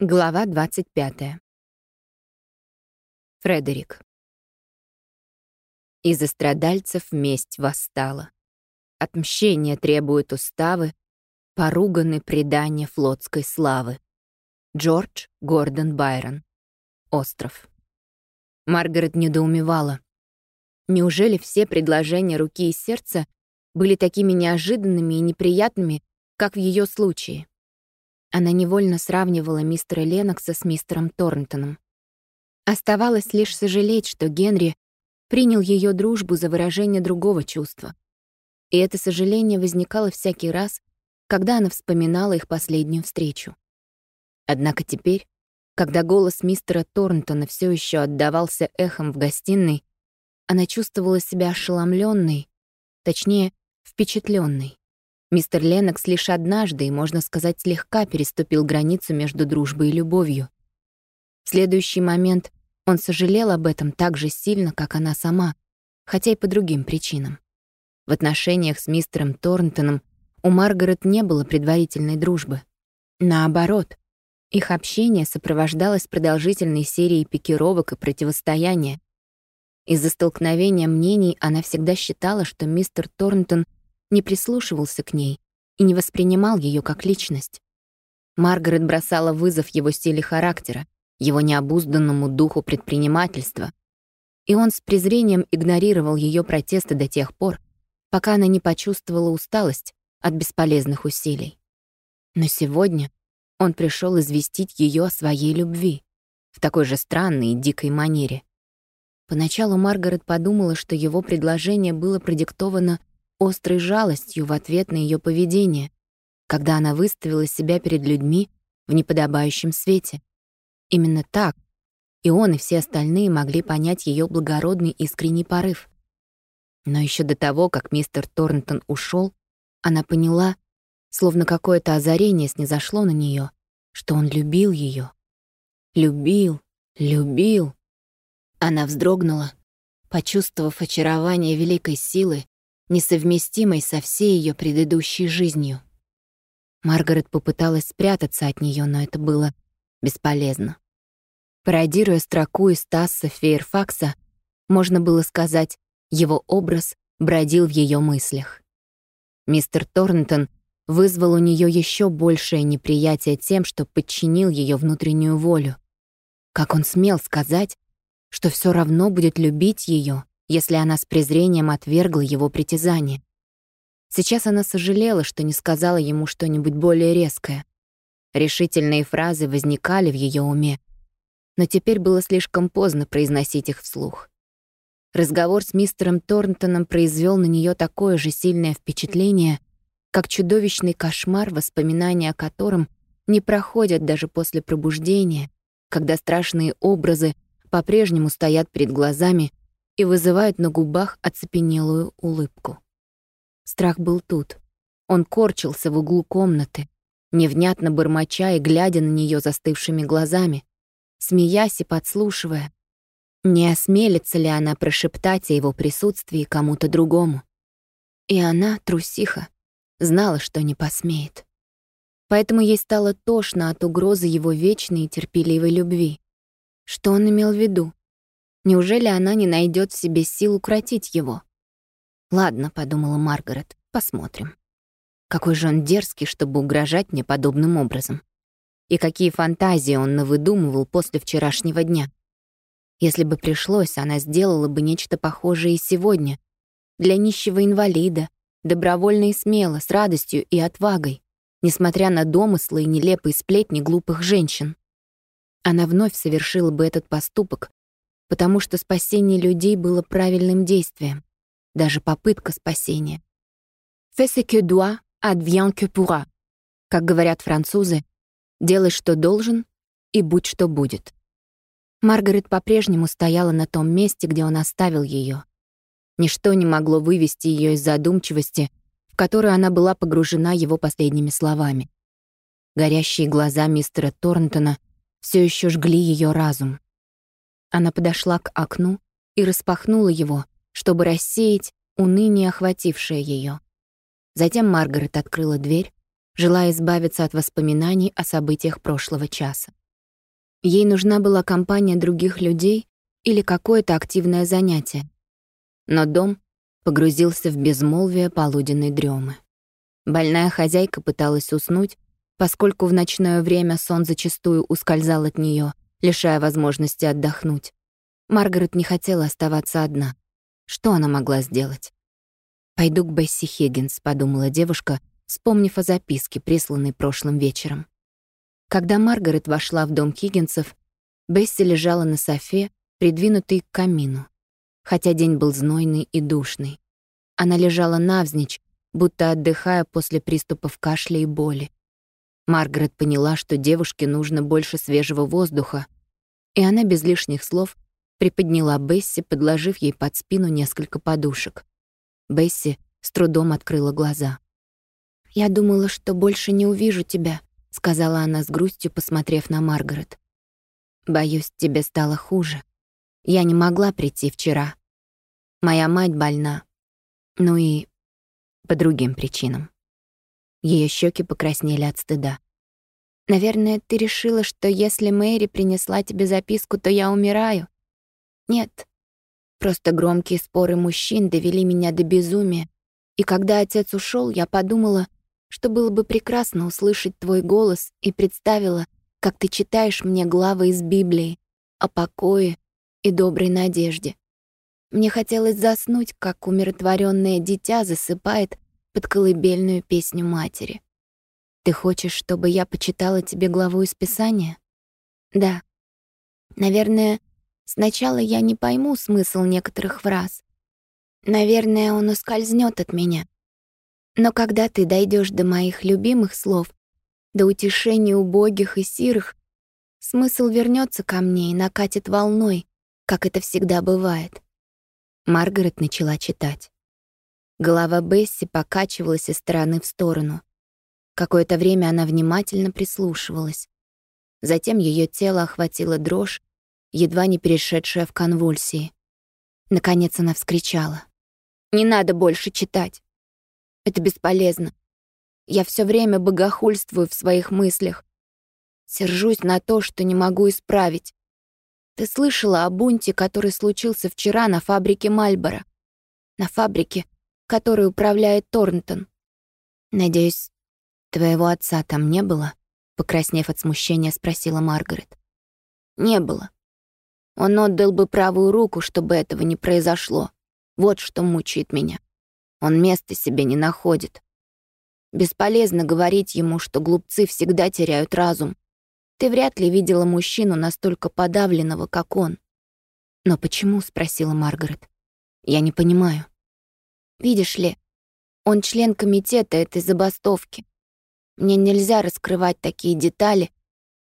Глава 25. Фредерик. Из-за страдальцев месть восстала. Отмщение требуют уставы, поруганы предания флотской славы. Джордж Гордон Байрон. Остров. Маргарет недоумевала. Неужели все предложения руки и сердца были такими неожиданными и неприятными, как в ее случае? Она невольно сравнивала мистера Ленокса с мистером Торнтоном. Оставалось лишь сожалеть, что Генри принял ее дружбу за выражение другого чувства. И это сожаление возникало всякий раз, когда она вспоминала их последнюю встречу. Однако теперь, когда голос мистера Торнтона все еще отдавался эхом в гостиной, она чувствовала себя ошеломленной, точнее, впечатленной. Мистер Ленокс лишь однажды и, можно сказать, слегка переступил границу между дружбой и любовью. В следующий момент он сожалел об этом так же сильно, как она сама, хотя и по другим причинам. В отношениях с мистером Торнтоном у Маргарет не было предварительной дружбы. Наоборот, их общение сопровождалось продолжительной серией пикировок и противостояния. Из-за столкновения мнений она всегда считала, что мистер Торнтон — не прислушивался к ней и не воспринимал ее как личность. Маргарет бросала вызов его стиле характера, его необузданному духу предпринимательства, и он с презрением игнорировал ее протесты до тех пор, пока она не почувствовала усталость от бесполезных усилий. Но сегодня он пришел известить ее о своей любви в такой же странной и дикой манере. Поначалу Маргарет подумала, что его предложение было продиктовано острой жалостью в ответ на ее поведение, когда она выставила себя перед людьми в неподобающем свете. Именно так и он, и все остальные могли понять ее благородный искренний порыв. Но еще до того, как мистер Торнтон ушел, она поняла, словно какое-то озарение снизошло на нее, что он любил ее. Любил, любил. Она вздрогнула, почувствовав очарование великой силы, несовместимой со всей ее предыдущей жизнью. Маргарет попыталась спрятаться от нее, но это было бесполезно. Пародируя строку из Тасса Фейерфакса, можно было сказать, его образ бродил в ее мыслях. Мистер Торнтон вызвал у нее еще большее неприятие тем, что подчинил ее внутреннюю волю. Как он смел сказать, что все равно будет любить ее, если она с презрением отвергла его притязание. Сейчас она сожалела, что не сказала ему что-нибудь более резкое. Решительные фразы возникали в ее уме, но теперь было слишком поздно произносить их вслух. Разговор с мистером Торнтоном произвел на нее такое же сильное впечатление, как чудовищный кошмар, воспоминания о котором не проходят даже после пробуждения, когда страшные образы по-прежнему стоят перед глазами и вызывает на губах оцепенелую улыбку. Страх был тут. Он корчился в углу комнаты, невнятно бормоча и глядя на нее застывшими глазами, смеясь и подслушивая. Не осмелится ли она прошептать о его присутствии кому-то другому? И она, трусиха, знала, что не посмеет. Поэтому ей стало тошно от угрозы его вечной и терпеливой любви. Что он имел в виду? Неужели она не найдет в себе сил укротить его? «Ладно», — подумала Маргарет, — «посмотрим». Какой же он дерзкий, чтобы угрожать мне подобным образом. И какие фантазии он навыдумывал после вчерашнего дня. Если бы пришлось, она сделала бы нечто похожее и сегодня. Для нищего инвалида, добровольно и смело, с радостью и отвагой, несмотря на домыслы и нелепые сплетни глупых женщин. Она вновь совершила бы этот поступок, потому что спасение людей было правильным действием, даже попытка спасения. «Fais ce que doit, advient que pourra», как говорят французы, «делай, что должен, и будь, что будет». Маргарет по-прежнему стояла на том месте, где он оставил ее. Ничто не могло вывести ее из задумчивости, в которую она была погружена его последними словами. Горящие глаза мистера Торнтона все еще жгли ее разум. Она подошла к окну и распахнула его, чтобы рассеять уныние, охватившее ее. Затем Маргарет открыла дверь, желая избавиться от воспоминаний о событиях прошлого часа. Ей нужна была компания других людей или какое-то активное занятие. Но дом погрузился в безмолвие полуденной дремы. Больная хозяйка пыталась уснуть, поскольку в ночное время сон зачастую ускользал от нее, лишая возможности отдохнуть. Маргарет не хотела оставаться одна. Что она могла сделать? «Пойду к Бесси Хиггинс», — подумала девушка, вспомнив о записке, присланной прошлым вечером. Когда Маргарет вошла в дом Хиггинсов, Бесси лежала на софе, придвинутой к камину, хотя день был знойный и душный. Она лежала навзничь, будто отдыхая после приступов кашля и боли. Маргарет поняла, что девушке нужно больше свежего воздуха, и она без лишних слов приподняла Бесси, подложив ей под спину несколько подушек. Бесси с трудом открыла глаза. «Я думала, что больше не увижу тебя», — сказала она с грустью, посмотрев на Маргарет. «Боюсь, тебе стало хуже. Я не могла прийти вчера. Моя мать больна. Ну и по другим причинам. Ее щеки покраснели от стыда. «Наверное, ты решила, что если Мэри принесла тебе записку, то я умираю?» «Нет. Просто громкие споры мужчин довели меня до безумия. И когда отец ушел, я подумала, что было бы прекрасно услышать твой голос и представила, как ты читаешь мне главы из Библии о покое и доброй надежде. Мне хотелось заснуть, как умиротворенное дитя засыпает под колыбельную песню матери. «Ты хочешь, чтобы я почитала тебе главу из Писания?» «Да. Наверное, сначала я не пойму смысл некоторых фраз. Наверное, он ускользнет от меня. Но когда ты дойдешь до моих любимых слов, до утешения убогих и сирых, смысл вернется ко мне и накатит волной, как это всегда бывает. Маргарет начала читать. Голова Бесси покачивалась из стороны в сторону. Какое-то время она внимательно прислушивалась. Затем ее тело охватила дрожь, едва не перешедшая в конвульсии. Наконец она вскричала. «Не надо больше читать. Это бесполезно. Я все время богохульствую в своих мыслях. Сержусь на то, что не могу исправить. Ты слышала о бунте, который случился вчера на фабрике Мальборо? На фабрике, которой управляет Торнтон. Надеюсь, твоего отца там не было? Покраснев от смущения, спросила Маргарет. Не было. Он отдал бы правую руку, чтобы этого не произошло. Вот что мучает меня. Он места себе не находит. Бесполезно говорить ему, что глупцы всегда теряют разум. Ты вряд ли видела мужчину настолько подавленного, как он. «Но почему?» — спросила Маргарет. «Я не понимаю». «Видишь ли, он член комитета этой забастовки. Мне нельзя раскрывать такие детали,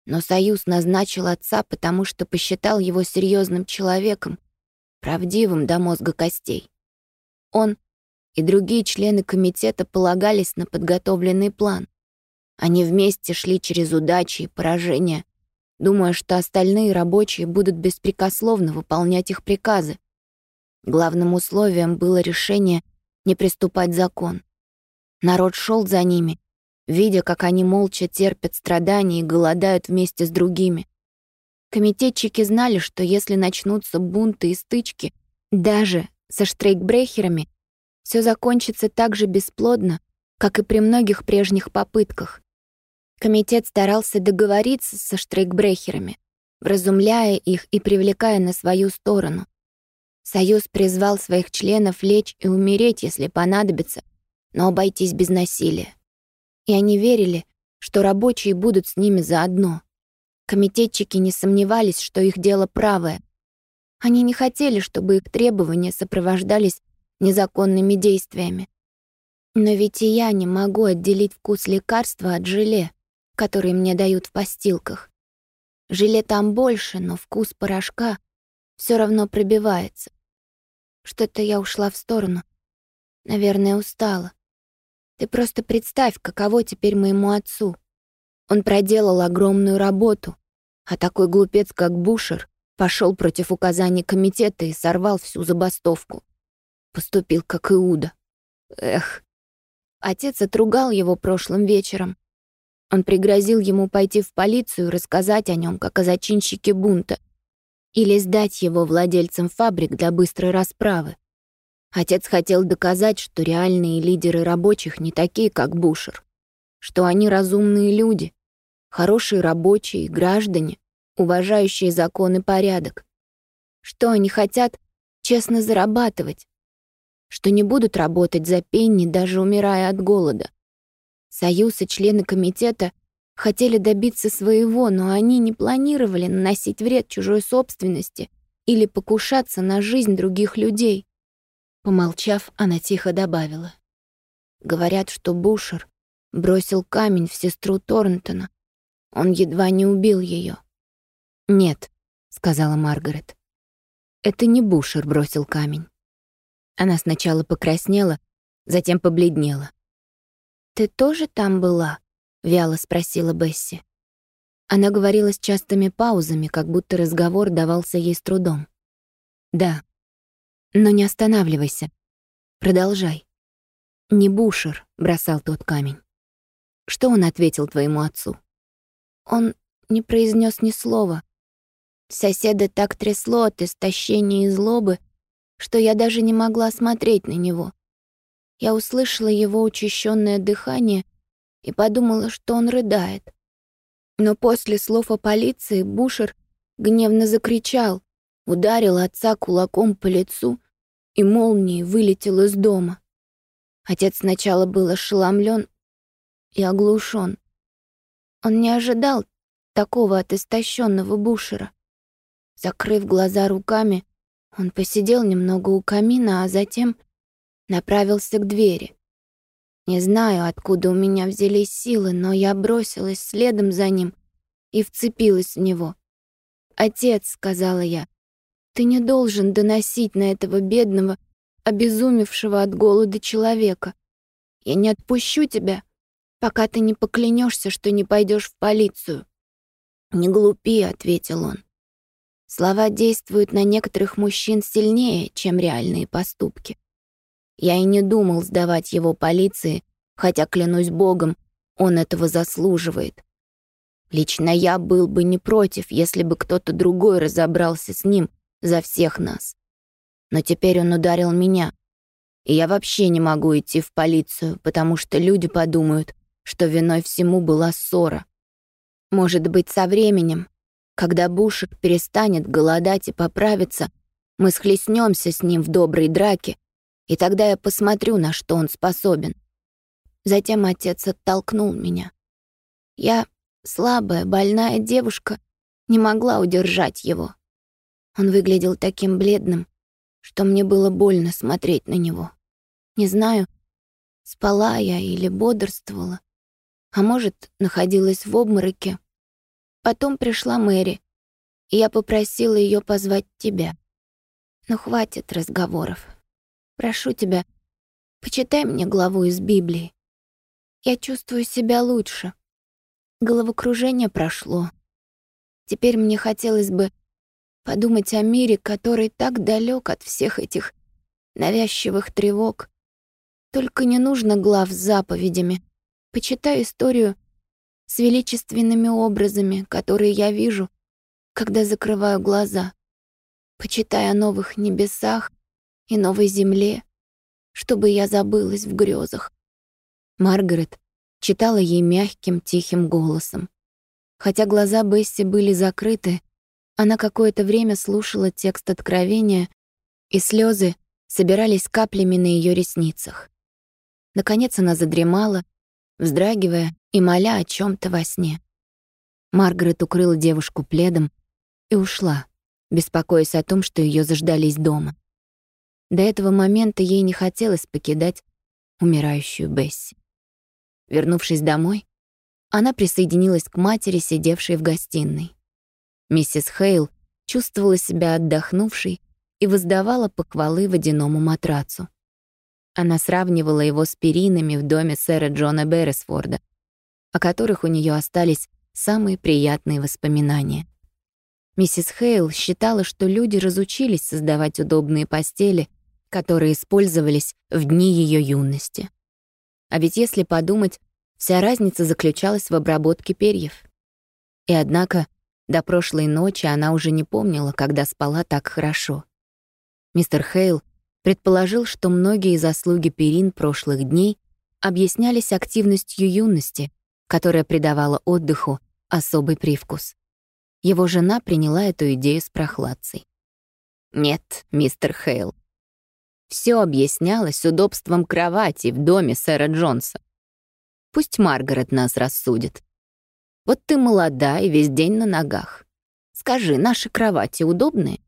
но Союз назначил отца, потому что посчитал его серьезным человеком, правдивым до мозга костей. Он и другие члены комитета полагались на подготовленный план. Они вместе шли через удачи и поражения, думая, что остальные рабочие будут беспрекословно выполнять их приказы. Главным условием было решение не приступать закон. Народ шел за ними, видя, как они молча терпят страдания и голодают вместе с другими. Комитетчики знали, что если начнутся бунты и стычки, даже со штрейкбрехерами, все закончится так же бесплодно, как и при многих прежних попытках. Комитет старался договориться со штрейкбрехерами, вразумляя их и привлекая на свою сторону. Союз призвал своих членов лечь и умереть, если понадобится, но обойтись без насилия. И они верили, что рабочие будут с ними заодно. Комитетчики не сомневались, что их дело правое. Они не хотели, чтобы их требования сопровождались незаконными действиями. Но ведь и я не могу отделить вкус лекарства от желе которые мне дают в постилках. Желе там больше, но вкус порошка все равно пробивается. Что-то я ушла в сторону. Наверное, устала. Ты просто представь, каково теперь моему отцу. Он проделал огромную работу, а такой глупец, как Бушер, пошел против указаний комитета и сорвал всю забастовку. Поступил как Иуда. Эх. Отец отругал его прошлым вечером, Он пригрозил ему пойти в полицию и рассказать о нем, как о зачинщике бунта, или сдать его владельцам фабрик для быстрой расправы. Отец хотел доказать, что реальные лидеры рабочих не такие, как Бушер, что они разумные люди, хорошие рабочие, граждане, уважающие закон и порядок, что они хотят честно зарабатывать, что не будут работать за пенни, даже умирая от голода. Союз и члены комитета хотели добиться своего, но они не планировали наносить вред чужой собственности или покушаться на жизнь других людей. Помолчав, она тихо добавила. Говорят, что Бушер бросил камень в сестру Торнтона. Он едва не убил ее. «Нет», — сказала Маргарет. «Это не Бушер бросил камень». Она сначала покраснела, затем побледнела. «Ты тоже там была?» — вяло спросила Бесси. Она говорила с частыми паузами, как будто разговор давался ей с трудом. «Да. Но не останавливайся. Продолжай». «Не Бушер», — бросал тот камень. «Что он ответил твоему отцу?» Он не произнес ни слова. Соседа так трясло от истощения и злобы, что я даже не могла смотреть на него. Я услышала его учащенное дыхание и подумала, что он рыдает. Но после слов о полиции Бушер гневно закричал, ударил отца кулаком по лицу и молнией вылетел из дома. Отец сначала был ошеломлен и оглушен. Он не ожидал такого от истощенного Бушера. Закрыв глаза руками, он посидел немного у камина, а затем направился к двери. Не знаю, откуда у меня взялись силы, но я бросилась следом за ним и вцепилась в него. «Отец», — сказала я, — «ты не должен доносить на этого бедного, обезумевшего от голода человека. Я не отпущу тебя, пока ты не поклянешься, что не пойдешь в полицию». «Не глупи», — ответил он. Слова действуют на некоторых мужчин сильнее, чем реальные поступки. Я и не думал сдавать его полиции, хотя, клянусь богом, он этого заслуживает. Лично я был бы не против, если бы кто-то другой разобрался с ним за всех нас. Но теперь он ударил меня, и я вообще не могу идти в полицию, потому что люди подумают, что виной всему была ссора. Может быть, со временем когда Бушек перестанет голодать и поправится, мы схлестнемся с ним в доброй драке, и тогда я посмотрю, на что он способен. Затем отец оттолкнул меня. Я, слабая, больная девушка, не могла удержать его. Он выглядел таким бледным, что мне было больно смотреть на него. Не знаю, спала я или бодрствовала, а может, находилась в обмороке, Потом пришла Мэри, и я попросила ее позвать тебя. Но хватит разговоров. Прошу тебя, почитай мне главу из Библии. Я чувствую себя лучше. Головокружение прошло. Теперь мне хотелось бы подумать о мире, который так далек от всех этих навязчивых тревог. Только не нужно глав с заповедями. Почитай историю с величественными образами, которые я вижу, когда закрываю глаза, почитая о новых небесах и новой земле, чтобы я забылась в грезах. Маргарет читала ей мягким, тихим голосом. Хотя глаза Бесси были закрыты, она какое-то время слушала текст откровения, и слезы собирались каплями на ее ресницах. Наконец она задремала, вздрагивая и моля о чем то во сне. Маргарет укрыла девушку пледом и ушла, беспокоясь о том, что ее заждались дома. До этого момента ей не хотелось покидать умирающую Бесси. Вернувшись домой, она присоединилась к матери, сидевшей в гостиной. Миссис Хейл чувствовала себя отдохнувшей и воздавала похвалы водяному матрацу. Она сравнивала его с перинами в доме сэра Джона Берресфорда, о которых у нее остались самые приятные воспоминания. Миссис Хейл считала, что люди разучились создавать удобные постели, которые использовались в дни ее юности. А ведь если подумать, Вся разница заключалась в обработке перьев. И однако до прошлой ночи она уже не помнила, когда спала так хорошо. Мистер Хейл предположил, что многие заслуги перин прошлых дней объяснялись активностью юности, которая придавала отдыху особый привкус. Его жена приняла эту идею с прохладцей. «Нет, мистер Хейл. Все объяснялось удобством кровати в доме сэра Джонса. Пусть Маргарет нас рассудит. Вот ты молода и весь день на ногах. Скажи, наши кровати удобные?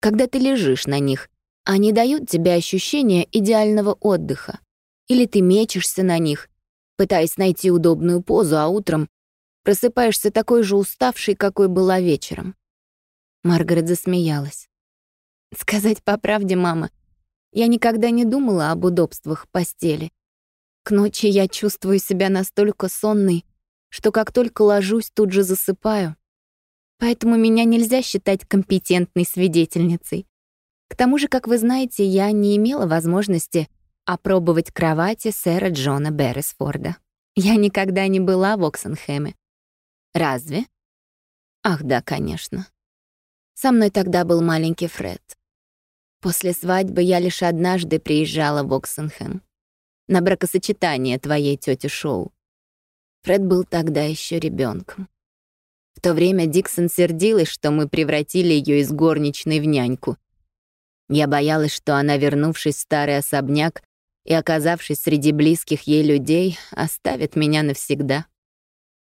Когда ты лежишь на них, они дают тебе ощущение идеального отдыха. Или ты мечешься на них, пытаясь найти удобную позу, а утром просыпаешься такой же уставший, какой была вечером. Маргарет засмеялась. Сказать по правде, мама, я никогда не думала об удобствах постели. К ночи я чувствую себя настолько сонной, что как только ложусь, тут же засыпаю. Поэтому меня нельзя считать компетентной свидетельницей. К тому же, как вы знаете, я не имела возможности опробовать кровати сэра Джона Берресфорда. Я никогда не была в Оксенхэме. Разве? Ах, да, конечно. Со мной тогда был маленький Фред. После свадьбы я лишь однажды приезжала в Оксенхэм на бракосочетание твоей тети Шоу. Фред был тогда еще ребенком. В то время Диксон сердилась, что мы превратили ее из горничной в няньку. Я боялась, что она, вернувшись в старый особняк и оказавшись среди близких ей людей, оставит меня навсегда.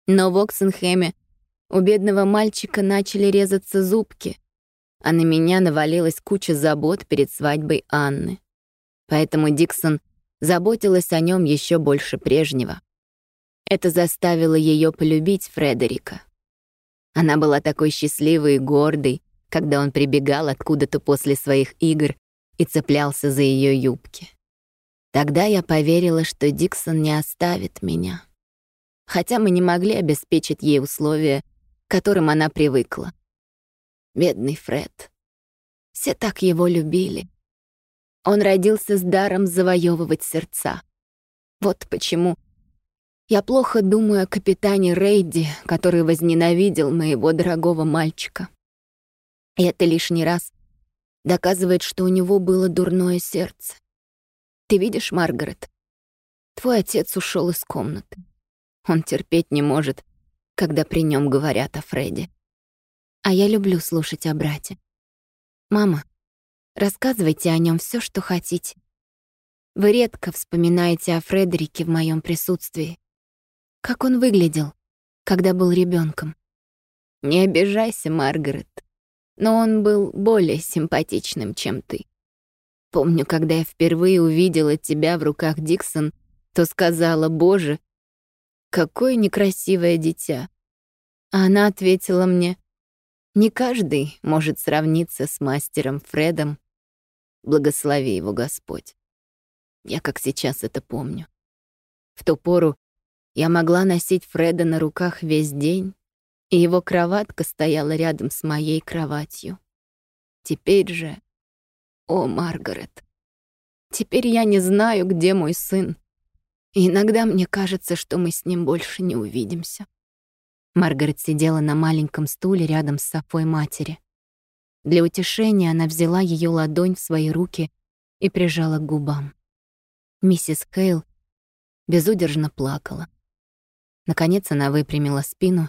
Но в Оксенхэме у бедного мальчика начали резаться зубки, а на меня навалилась куча забот перед свадьбой Анны. Поэтому Диксон заботилась о нем еще больше прежнего. Это заставило ее полюбить Фредерика. Она была такой счастливой и гордой, когда он прибегал откуда-то после своих игр и цеплялся за ее юбки. Тогда я поверила, что Диксон не оставит меня. Хотя мы не могли обеспечить ей условия, к которым она привыкла. Бедный Фред. Все так его любили. Он родился с даром завоевывать сердца. Вот почему я плохо думаю о капитане Рейди, который возненавидел моего дорогого мальчика. И это лишний раз доказывает, что у него было дурное сердце. Ты видишь, Маргарет, твой отец ушел из комнаты. Он терпеть не может, когда при нем говорят о Фредди. А я люблю слушать о брате. Мама, рассказывайте о нем все, что хотите. Вы редко вспоминаете о Фредерике в моем присутствии. Как он выглядел, когда был ребенком? Не обижайся, Маргарет, но он был более симпатичным, чем ты. Помню, когда я впервые увидела тебя в руках Диксон, то сказала, «Боже, какое некрасивое дитя». А она ответила мне, «Не каждый может сравниться с мастером Фредом. Благослови его Господь». Я как сейчас это помню. В ту пору я могла носить Фреда на руках весь день, и его кроватка стояла рядом с моей кроватью. Теперь же... О, Маргарет, теперь я не знаю, где мой сын. И иногда мне кажется, что мы с ним больше не увидимся. Маргарет сидела на маленьком стуле рядом с Софой матери. Для утешения она взяла ее ладонь в свои руки и прижала к губам. Миссис Хейл безудержно плакала. Наконец она выпрямила спину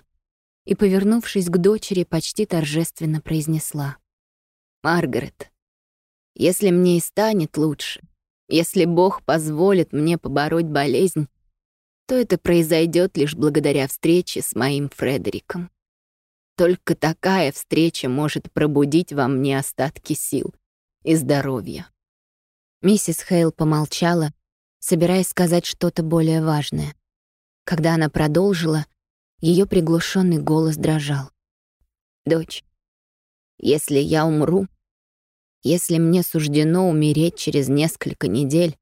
и, повернувшись к дочери, почти торжественно произнесла. «Маргарет, если мне и станет лучше, если Бог позволит мне побороть болезнь, то это произойдет лишь благодаря встрече с моим Фредериком. Только такая встреча может пробудить во мне остатки сил и здоровья». Миссис Хейл помолчала, собираясь сказать что-то более важное. Когда она продолжила, ее приглушенный голос дрожал. «Дочь, если я умру, если мне суждено умереть через несколько недель,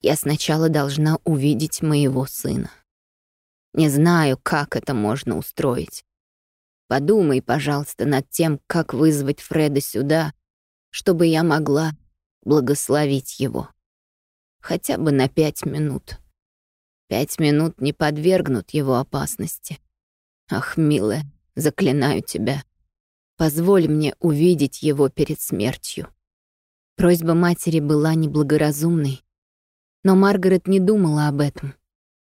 я сначала должна увидеть моего сына. Не знаю, как это можно устроить. Подумай, пожалуйста, над тем, как вызвать Фреда сюда, чтобы я могла благословить его. Хотя бы на пять минут. Пять минут не подвергнут его опасности. Ах, милая, заклинаю тебя, позволь мне увидеть его перед смертью. Просьба матери была неблагоразумной, но Маргарет не думала об этом.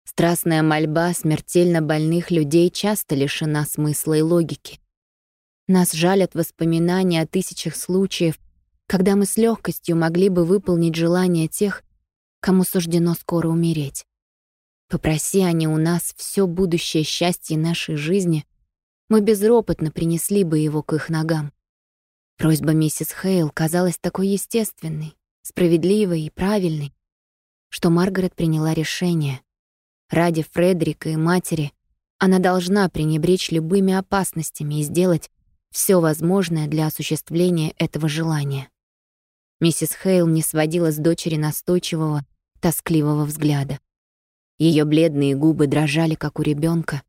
Страстная мольба смертельно больных людей часто лишена смысла и логики. Нас жалят воспоминания о тысячах случаев, когда мы с легкостью могли бы выполнить желания тех, кому суждено скоро умереть. Попроси они у нас все будущее счастье нашей жизни, мы безропотно принесли бы его к их ногам. Просьба миссис Хейл казалась такой естественной, справедливой и правильной, что Маргарет приняла решение. Ради Фредерика и матери она должна пренебречь любыми опасностями и сделать все возможное для осуществления этого желания. Миссис Хейл не сводила с дочери настойчивого, тоскливого взгляда. Ее бледные губы дрожали, как у ребенка.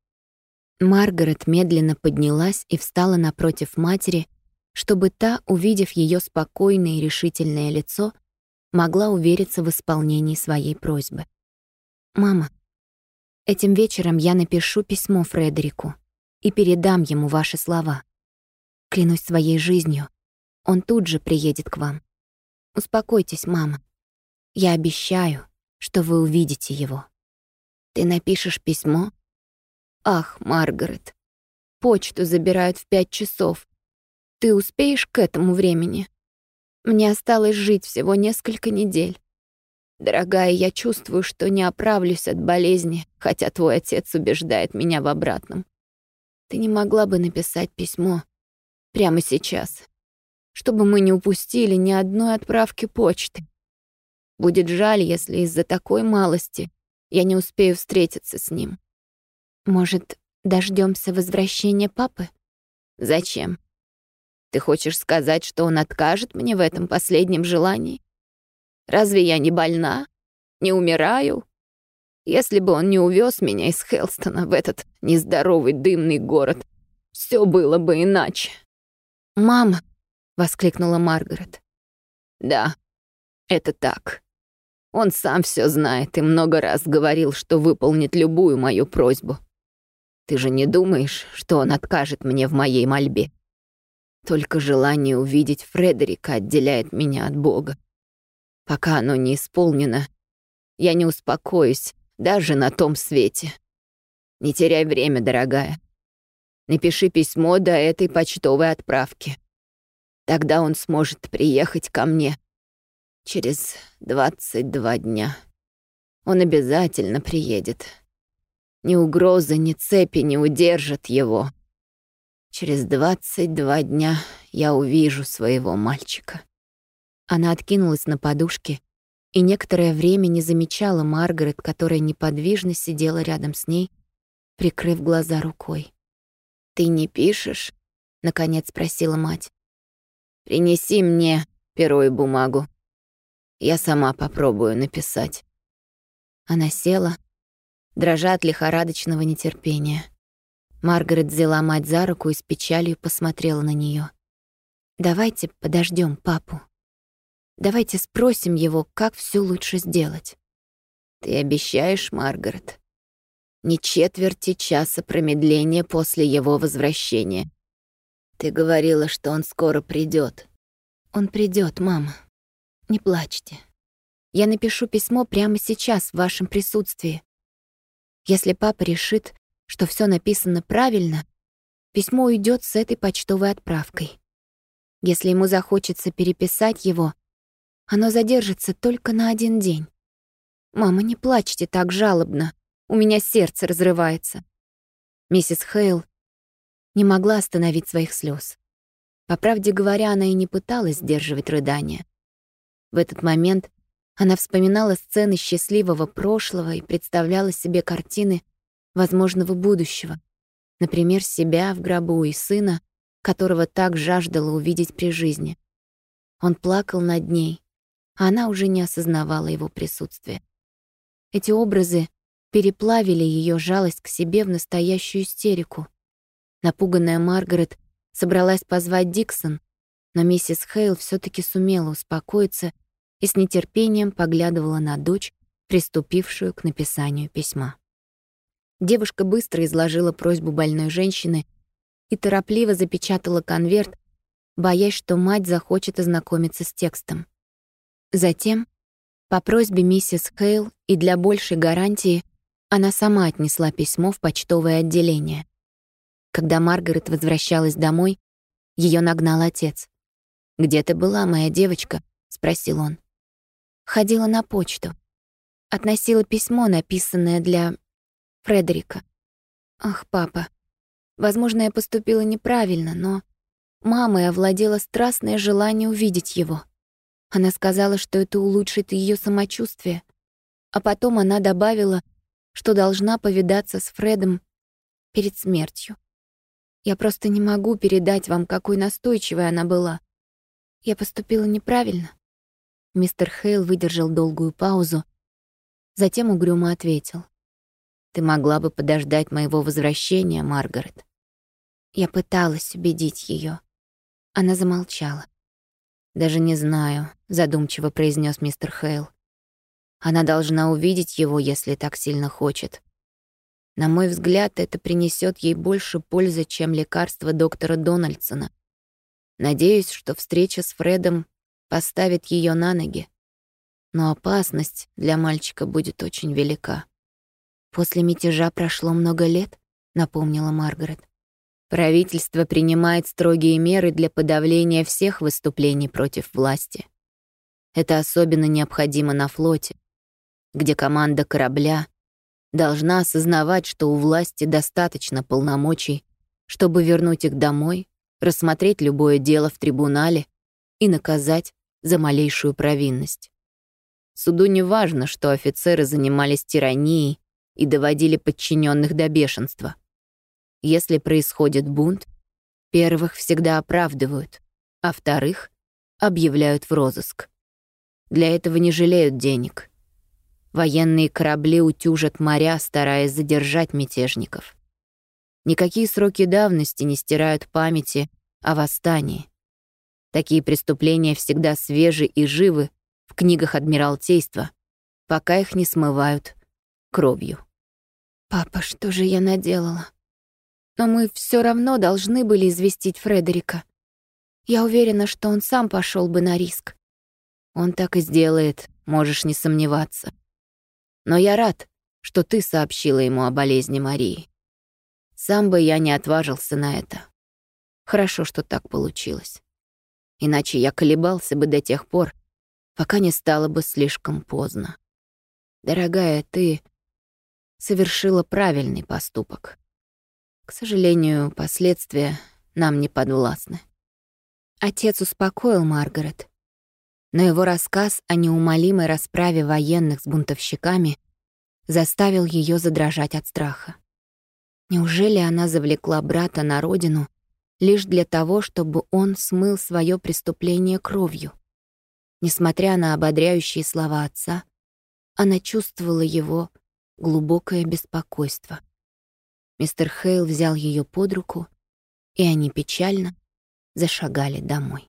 Маргарет медленно поднялась и встала напротив матери, чтобы та, увидев ее спокойное и решительное лицо, могла увериться в исполнении своей просьбы. «Мама, этим вечером я напишу письмо Фредерику и передам ему ваши слова. Клянусь своей жизнью, он тут же приедет к вам. Успокойтесь, мама. Я обещаю, что вы увидите его. Ты напишешь письмо? Ах, Маргарет, почту забирают в пять часов. Ты успеешь к этому времени? Мне осталось жить всего несколько недель. Дорогая, я чувствую, что не оправлюсь от болезни, хотя твой отец убеждает меня в обратном. Ты не могла бы написать письмо прямо сейчас, чтобы мы не упустили ни одной отправки почты. Будет жаль, если из-за такой малости я не успею встретиться с ним. Может, дождемся возвращения папы? Зачем? Ты хочешь сказать, что он откажет мне в этом последнем желании? Разве я не больна? Не умираю? Если бы он не увез меня из Хелстона в этот нездоровый дымный город, все было бы иначе. «Мама!» — воскликнула Маргарет. «Да, это так. Он сам все знает и много раз говорил, что выполнит любую мою просьбу. Ты же не думаешь, что он откажет мне в моей мольбе? Только желание увидеть Фредерика отделяет меня от Бога. Пока оно не исполнено, я не успокоюсь даже на том свете. Не теряй время, дорогая. Напиши письмо до этой почтовой отправки. Тогда он сможет приехать ко мне через 22 дня. Он обязательно приедет. Ни угрозы, ни цепи не удержат его. Через 22 дня я увижу своего мальчика. Она откинулась на подушке и некоторое время не замечала Маргарет, которая неподвижно сидела рядом с ней, прикрыв глаза рукой. «Ты не пишешь?» — наконец спросила мать. «Принеси мне перо и бумагу. Я сама попробую написать». Она села, дрожа от лихорадочного нетерпения. Маргарет взяла мать за руку и с печалью посмотрела на нее. «Давайте подождем папу. Давайте спросим его, как все лучше сделать». «Ты обещаешь, Маргарет?» «Ни четверти часа промедления после его возвращения. Ты говорила, что он скоро придет. «Он придет, мама. Не плачьте. Я напишу письмо прямо сейчас в вашем присутствии. Если папа решит, что все написано правильно, письмо уйдет с этой почтовой отправкой. Если ему захочется переписать его, оно задержится только на один день. «Мама, не плачьте так жалобно. У меня сердце разрывается». Миссис Хейл не могла остановить своих слез. По правде говоря, она и не пыталась сдерживать рыдания. В этот момент она вспоминала сцены счастливого прошлого и представляла себе картины возможного будущего. Например, себя в гробу и сына, которого так жаждала увидеть при жизни. Он плакал над ней, а она уже не осознавала его присутствия. Эти образы переплавили ее жалость к себе в настоящую истерику. Напуганная Маргарет собралась позвать Диксон, но миссис Хейл все таки сумела успокоиться и с нетерпением поглядывала на дочь, приступившую к написанию письма. Девушка быстро изложила просьбу больной женщины и торопливо запечатала конверт, боясь, что мать захочет ознакомиться с текстом. Затем, по просьбе миссис Хейл и для большей гарантии, она сама отнесла письмо в почтовое отделение. Когда Маргарет возвращалась домой, ее нагнал отец. «Где ты была, моя девочка?» — спросил он. Ходила на почту. Относила письмо, написанное для Фредерика. Ах, папа, возможно, я поступила неправильно, но мамой овладело страстное желание увидеть его. Она сказала, что это улучшит ее самочувствие, а потом она добавила, что должна повидаться с Фредом перед смертью. Я просто не могу передать вам, какой настойчивой она была. Я поступила неправильно. Мистер Хейл выдержал долгую паузу, затем угрюмо ответил. Ты могла бы подождать моего возвращения, Маргарет. Я пыталась убедить ее. Она замолчала. Даже не знаю, задумчиво произнес мистер Хейл. Она должна увидеть его, если так сильно хочет. На мой взгляд, это принесет ей больше пользы, чем лекарство доктора Дональдсона. Надеюсь, что встреча с Фредом поставит ее на ноги. Но опасность для мальчика будет очень велика. «После мятежа прошло много лет», — напомнила Маргарет. «Правительство принимает строгие меры для подавления всех выступлений против власти. Это особенно необходимо на флоте, где команда корабля должна осознавать, что у власти достаточно полномочий, чтобы вернуть их домой, рассмотреть любое дело в трибунале и наказать за малейшую провинность. Суду не важно, что офицеры занимались тиранией и доводили подчиненных до бешенства. Если происходит бунт, первых всегда оправдывают, а вторых объявляют в розыск. Для этого не жалеют денег. Военные корабли утюжат моря, стараясь задержать мятежников. Никакие сроки давности не стирают памяти о восстании. Такие преступления всегда свежи и живы в книгах Адмиралтейства, пока их не смывают кровью. «Папа, что же я наделала? Но мы все равно должны были известить Фредерика. Я уверена, что он сам пошел бы на риск. Он так и сделает, можешь не сомневаться. Но я рад, что ты сообщила ему о болезни Марии. Сам бы я не отважился на это. Хорошо, что так получилось. Иначе я колебался бы до тех пор, пока не стало бы слишком поздно. Дорогая, ты совершила правильный поступок. К сожалению, последствия нам не подвластны. Отец успокоил Маргарет, но его рассказ о неумолимой расправе военных с бунтовщиками заставил ее задрожать от страха. Неужели она завлекла брата на родину лишь для того, чтобы он смыл свое преступление кровью? Несмотря на ободряющие слова отца, она чувствовала его глубокое беспокойство. Мистер Хейл взял ее под руку, и они печально зашагали домой.